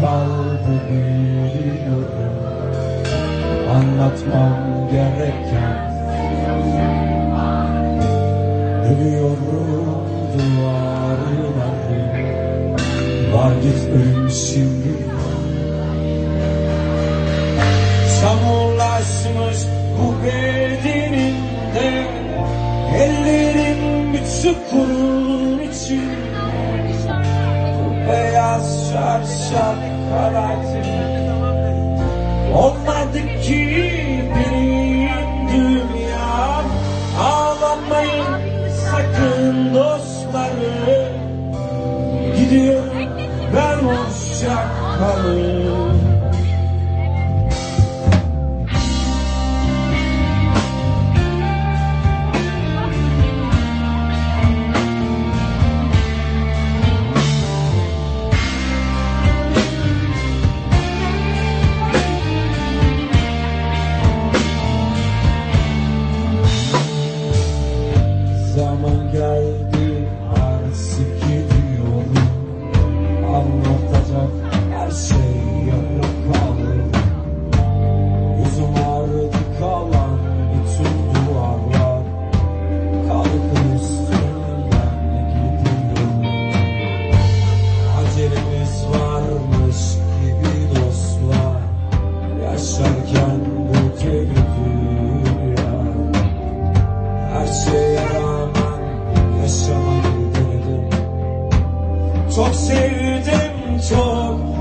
kaldı biliyorum. Anlatmam gereken Dövüyorum duvarları Var git öl şimdi. Çamurlaşmış bu bedeninde Ellerim bir çukurun içinde. Beyaz çarşaf karatım Olmadı ki benim dünyam. Ağlamayın sakın dostlarım. Gidiyorum ben hoşça kalın Çok sevdim, çok